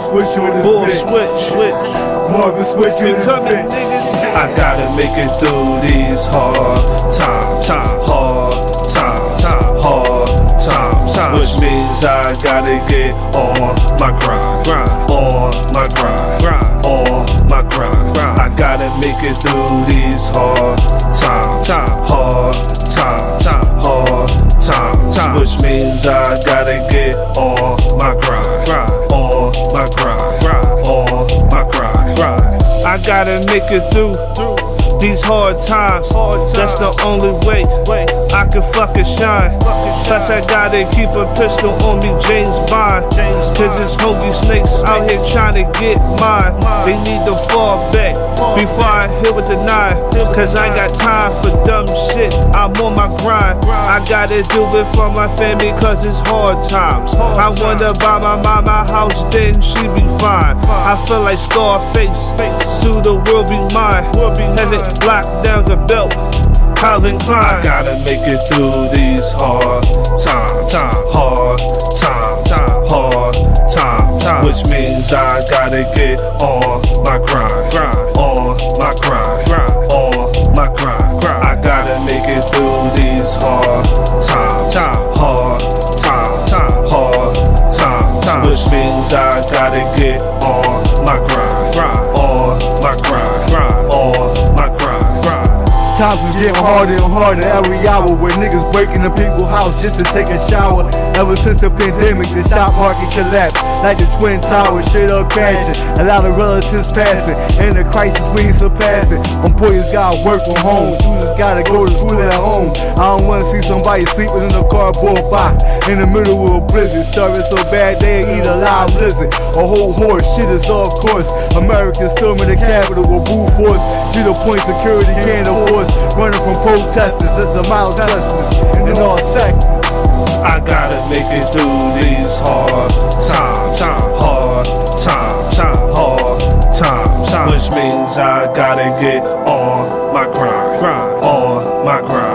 switch on this Bull bitch. switch, switch. Marvin switch on this coming, bitch. niggas. I gotta make it through these hard times, time, hard times, time, hard times, times. Which means I gotta get on my grind, grind, on my grind, grind, on my grind, grind. I gotta make it through these hard times, time, hard times, time, hard times, times. Which means I gotta get gotta make it through these hard times. That's the only way I can fucking shine. Plus, I gotta keep a pistol on me, James Bond. Cause it's hungry snakes out here trying to get mine. They need to fall back before I hit with the nine. Cause I ain't got time for dumb shit. I'm on my grind. I gotta do it for my family cause it's hard times. I wanna buy my mama a house, then she be fine. I feel like Scarface, soon the world be mine. Have down the belt. Calvin Klein. I gotta make it through these hard times, hard times, hard times, which means I gotta get on Times is getting harder and harder. Every hour Where niggas breaking the people's house just to take a shower. Ever since the pandemic, the shop market collapsed. Like the Twin Towers, straight up crashing. A lot of relatives passing And the crisis we ain't surpassing Employees gotta work from home. Students gotta go to school at home. I don't wanna see somebody sleeping in a cardboard box. In the middle of a blizzard Starving so bad they eat a live lizard A whole horse, shit is off course. Americans storming the Capitol with brute force. To the point security can't afford Running from protesters, it's a mild justice in all sectors. I gotta make it through these hard times, hard times, hard times, which means I gotta get on my grind, on my grind.